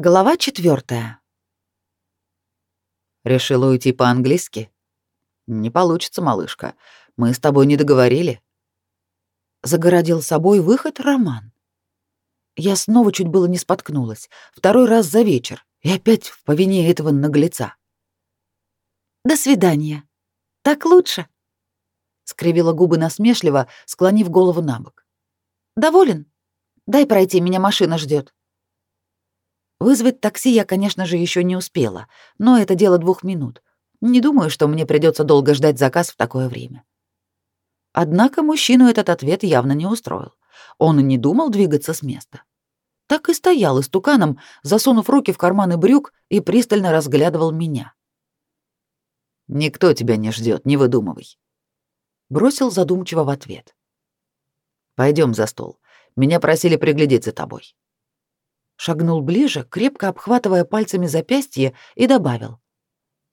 Глава четвертая. Решила уйти по-английски? Не получится, малышка. Мы с тобой не договорили. Загородил собой выход Роман. Я снова чуть было не споткнулась. Второй раз за вечер. И опять в повине этого наглеца. До свидания. Так лучше. Скривила губы насмешливо, склонив голову на бок. Доволен? Дай пройти, меня машина ждет. Вызвать такси я, конечно же, еще не успела, но это дело двух минут. Не думаю, что мне придется долго ждать заказ в такое время. Однако мужчину этот ответ явно не устроил. Он и не думал двигаться с места. Так и стоял истуканом, засунув руки в карманы брюк и пристально разглядывал меня. «Никто тебя не ждет, не выдумывай», — бросил задумчиво в ответ. Пойдем за стол. Меня просили приглядеть за тобой шагнул ближе, крепко обхватывая пальцами запястье, и добавил.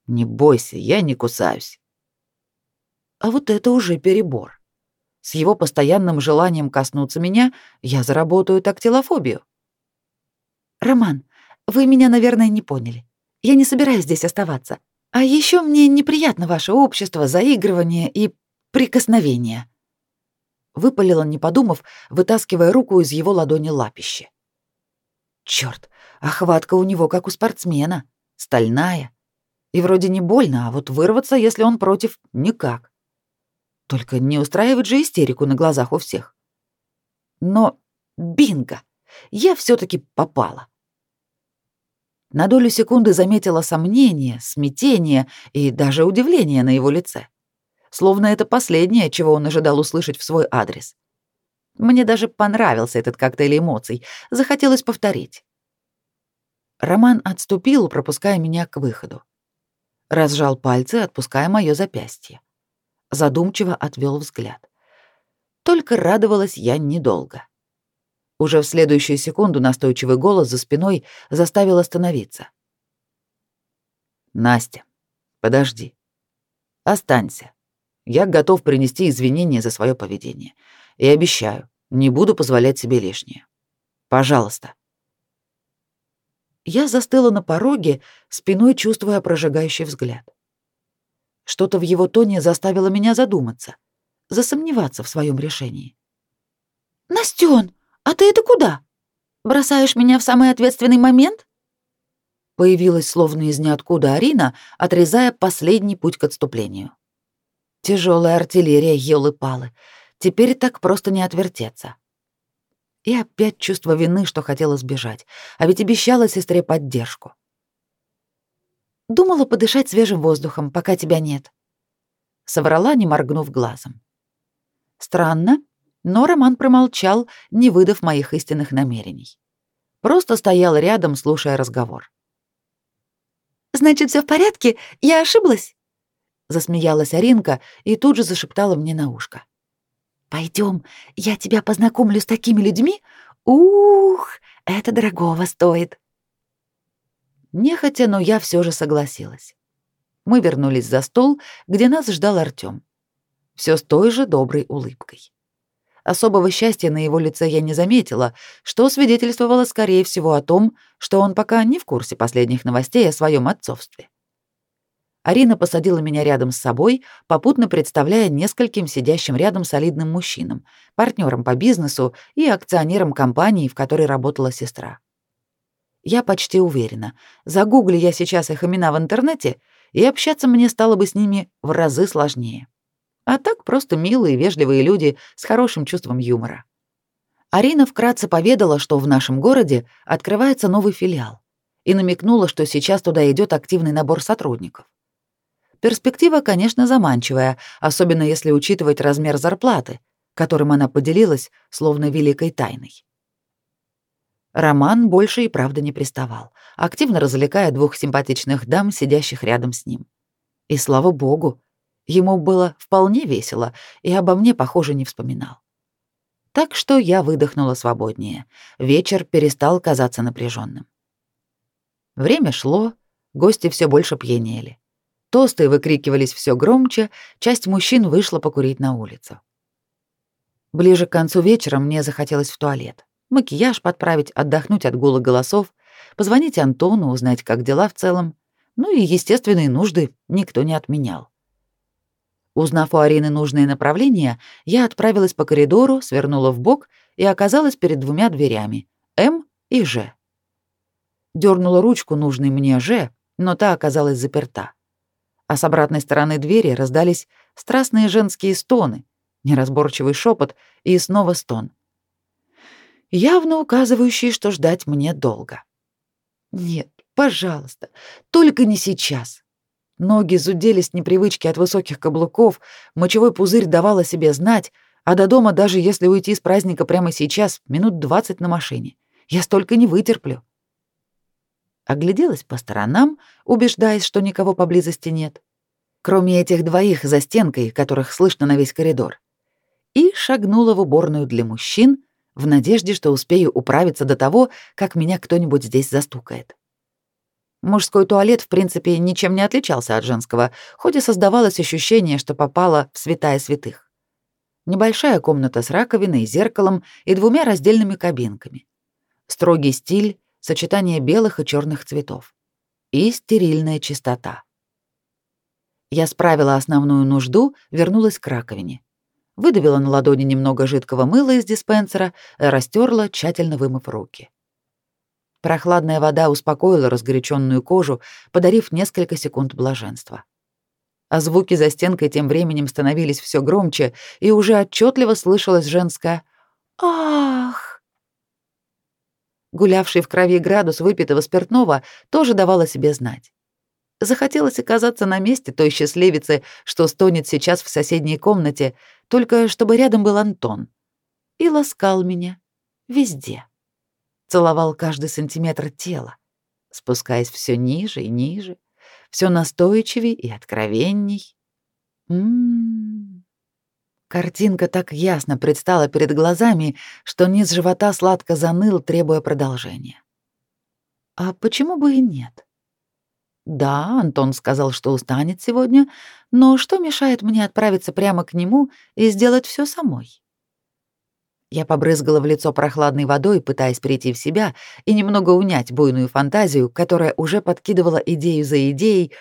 «Не бойся, я не кусаюсь». А вот это уже перебор. С его постоянным желанием коснуться меня я заработаю тактилофобию. «Роман, вы меня, наверное, не поняли. Я не собираюсь здесь оставаться. А еще мне неприятно ваше общество, заигрывание и прикосновение». Выпалила, не подумав, вытаскивая руку из его ладони лапище. Черт, охватка у него как у спортсмена, стальная. И вроде не больно, а вот вырваться, если он против, никак. Только не устраивать же истерику на глазах у всех. Но бинго! Я все таки попала. На долю секунды заметила сомнение, смятение и даже удивление на его лице. Словно это последнее, чего он ожидал услышать в свой адрес. Мне даже понравился этот коктейль эмоций. Захотелось повторить. Роман отступил, пропуская меня к выходу. Разжал пальцы, отпуская моё запястье. Задумчиво отвел взгляд. Только радовалась я недолго. Уже в следующую секунду настойчивый голос за спиной заставил остановиться. «Настя, подожди. Останься. Я готов принести извинения за свое поведение. И обещаю, не буду позволять себе лишнее. Пожалуйста. Я застыла на пороге, спиной чувствуя прожигающий взгляд. Что-то в его тоне заставило меня задуматься, засомневаться в своем решении. «Настён, а ты это куда? Бросаешь меня в самый ответственный момент?» Появилась словно из ниоткуда Арина, отрезая последний путь к отступлению. Тяжелая артиллерия, елы-палы. Теперь так просто не отвертеться. И опять чувство вины, что хотела сбежать, а ведь обещала сестре поддержку. Думала подышать свежим воздухом, пока тебя нет. Соврала, не моргнув глазом. Странно, но Роман промолчал, не выдав моих истинных намерений. Просто стоял рядом, слушая разговор. «Значит, все в порядке? Я ошиблась?» Засмеялась Аринка и тут же зашептала мне на ушко. Пойдем, я тебя познакомлю с такими людьми. Ух, это дорогого стоит. Нехотя, но я все же согласилась. Мы вернулись за стол, где нас ждал Артём. Все с той же доброй улыбкой. Особого счастья на его лице я не заметила, что свидетельствовало, скорее всего, о том, что он пока не в курсе последних новостей о своем отцовстве. Арина посадила меня рядом с собой, попутно представляя нескольким сидящим рядом солидным мужчинам, партнерам по бизнесу и акционерам компании, в которой работала сестра. Я почти уверена, загугли я сейчас их имена в интернете, и общаться мне стало бы с ними в разы сложнее. А так просто милые, вежливые люди с хорошим чувством юмора. Арина вкратце поведала, что в нашем городе открывается новый филиал, и намекнула, что сейчас туда идет активный набор сотрудников. Перспектива, конечно, заманчивая, особенно если учитывать размер зарплаты, которым она поделилась, словно великой тайной. Роман больше и правда не приставал, активно развлекая двух симпатичных дам, сидящих рядом с ним. И слава богу, ему было вполне весело, и обо мне, похоже, не вспоминал. Так что я выдохнула свободнее. Вечер перестал казаться напряженным. Время шло, гости все больше пьянели. Тосты выкрикивались все громче, часть мужчин вышла покурить на улицу. Ближе к концу вечера мне захотелось в туалет. Макияж подправить, отдохнуть от гула голосов, позвонить Антону, узнать, как дела в целом. Ну и естественные нужды никто не отменял. Узнав у Арины нужное направление, я отправилась по коридору, свернула в бок и оказалась перед двумя дверями — М и Ж. Дёрнула ручку нужной мне Ж, но та оказалась заперта. А с обратной стороны двери раздались страстные женские стоны, неразборчивый шепот и снова стон. Явно указывающий, что ждать мне долго. Нет, пожалуйста, только не сейчас. Ноги зудели с непривычки от высоких каблуков, мочевой пузырь давал о себе знать, а до дома, даже если уйти с праздника прямо сейчас, минут двадцать на машине. Я столько не вытерплю. Огляделась по сторонам, убеждаясь, что никого поблизости нет, кроме этих двоих за стенкой, которых слышно на весь коридор, и шагнула в уборную для мужчин в надежде, что успею управиться до того, как меня кто-нибудь здесь застукает. Мужской туалет, в принципе, ничем не отличался от женского, хоть и создавалось ощущение, что попала в святая святых. Небольшая комната с раковиной, зеркалом и двумя раздельными кабинками. Строгий стиль, сочетание белых и черных цветов. И стерильная чистота. Я справила основную нужду, вернулась к раковине. Выдавила на ладони немного жидкого мыла из диспенсера, растерла, тщательно вымыв руки. Прохладная вода успокоила разгоряченную кожу, подарив несколько секунд блаженства а звуки за стенкой тем временем становились все громче, и уже отчетливо слышалось женское «Ах!». Гулявший в крови градус выпитого спиртного тоже давал о себе знать. Захотелось оказаться на месте той счастливицы, что стонет сейчас в соседней комнате, только чтобы рядом был Антон. И ласкал меня. Везде. Целовал каждый сантиметр тела, спускаясь все ниже и ниже, все настойчивей и откровенней. М-м. Картинка так ясно предстала перед глазами, что низ живота сладко заныл, требуя продолжения. А почему бы и нет? Да, Антон сказал, что устанет сегодня, но что мешает мне отправиться прямо к нему и сделать все самой? Я побрызгала в лицо прохладной водой, пытаясь прийти в себя и немного унять буйную фантазию, которая уже подкидывала идею за идеей,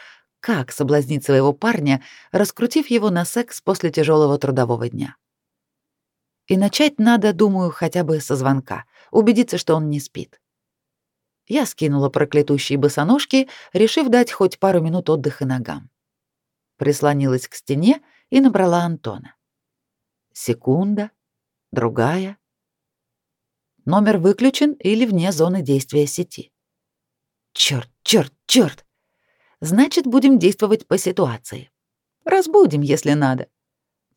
как соблазнить своего парня, раскрутив его на секс после тяжелого трудового дня. И начать надо, думаю, хотя бы со звонка, убедиться, что он не спит. Я скинула проклятущие босоножки, решив дать хоть пару минут отдыха ногам. Прислонилась к стене и набрала Антона. Секунда, другая. Номер выключен или вне зоны действия сети. Черт, черт, черт! Значит, будем действовать по ситуации. Разбудим, если надо.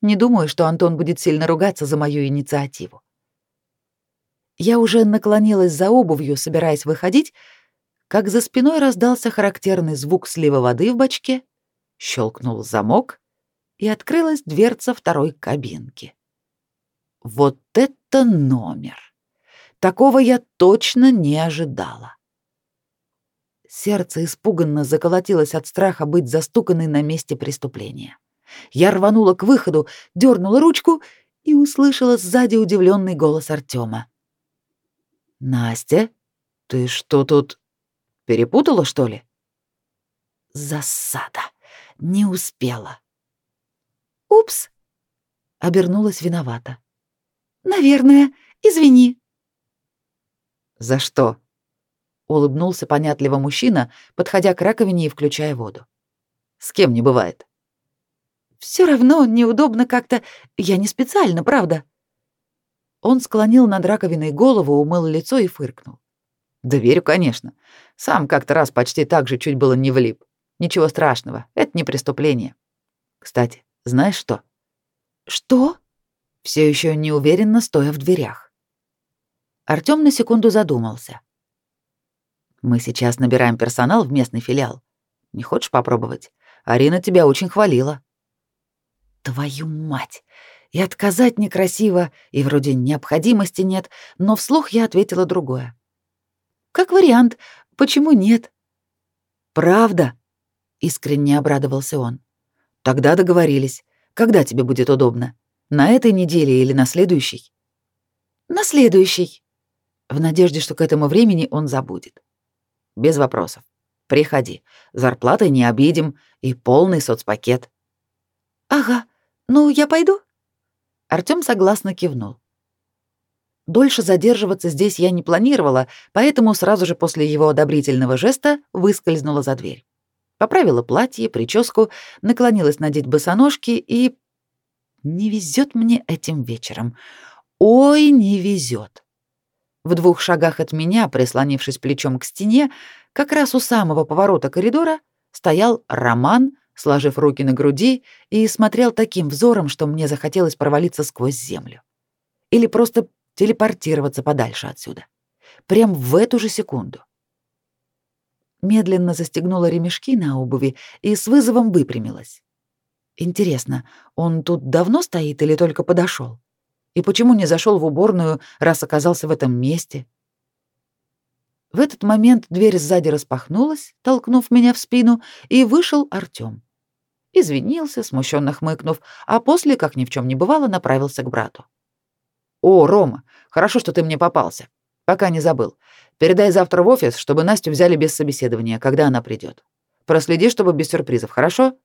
Не думаю, что Антон будет сильно ругаться за мою инициативу. Я уже наклонилась за обувью, собираясь выходить, как за спиной раздался характерный звук слива воды в бачке, щелкнул замок, и открылась дверца второй кабинки. Вот это номер! Такого я точно не ожидала. Сердце испуганно заколотилось от страха быть застуканной на месте преступления. Я рванула к выходу, дернула ручку и услышала сзади удивленный голос Артема. «Настя, ты что тут перепутала, что ли?» «Засада! Не успела!» «Упс!» — обернулась виновата. Наверное. Извини. За что? Улыбнулся понятливо мужчина, подходя к раковине и включая воду. С кем не бывает. Все равно неудобно как-то. Я не специально, правда. Он склонил над раковиной голову, умыл лицо и фыркнул. Да верю, конечно. Сам как-то раз почти так же чуть было не влип. Ничего страшного, это не преступление. Кстати, знаешь что? Что? все еще неуверенно стоя в дверях. Артём на секунду задумался. Мы сейчас набираем персонал в местный филиал. Не хочешь попробовать? Арина тебя очень хвалила. Твою мать! И отказать некрасиво, и вроде необходимости нет, но вслух я ответила другое. Как вариант, почему нет? Правда? Искренне обрадовался он. Тогда договорились. Когда тебе будет удобно? На этой неделе или на следующей? На следующей. В надежде, что к этому времени он забудет. Без вопросов. Приходи. Зарплаты не обидим и полный соцпакет. Ага. Ну, я пойду. Артём согласно кивнул. Дольше задерживаться здесь я не планировала, поэтому сразу же после его одобрительного жеста выскользнула за дверь. Поправила платье, прическу, наклонилась надеть босоножки и... Не везет мне этим вечером. Ой, не везет. В двух шагах от меня, прислонившись плечом к стене, как раз у самого поворота коридора, стоял Роман, сложив руки на груди, и смотрел таким взором, что мне захотелось провалиться сквозь землю. Или просто телепортироваться подальше отсюда. Прям в эту же секунду. Медленно застегнула ремешки на обуви и с вызовом выпрямилась. Интересно, он тут давно стоит или только подошел? И почему не зашел в уборную, раз оказался в этом месте? В этот момент дверь сзади распахнулась, толкнув меня в спину, и вышел Артём. Извинился, смущенно хмыкнув, а после, как ни в чем не бывало, направился к брату. «О, Рома, хорошо, что ты мне попался. Пока не забыл. Передай завтра в офис, чтобы Настю взяли без собеседования, когда она придет. Проследи, чтобы без сюрпризов, хорошо?»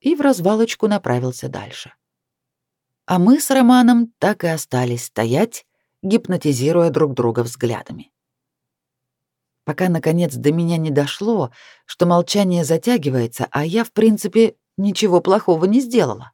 И в развалочку направился дальше. А мы с Романом так и остались стоять, гипнотизируя друг друга взглядами. Пока, наконец, до меня не дошло, что молчание затягивается, а я, в принципе, ничего плохого не сделала.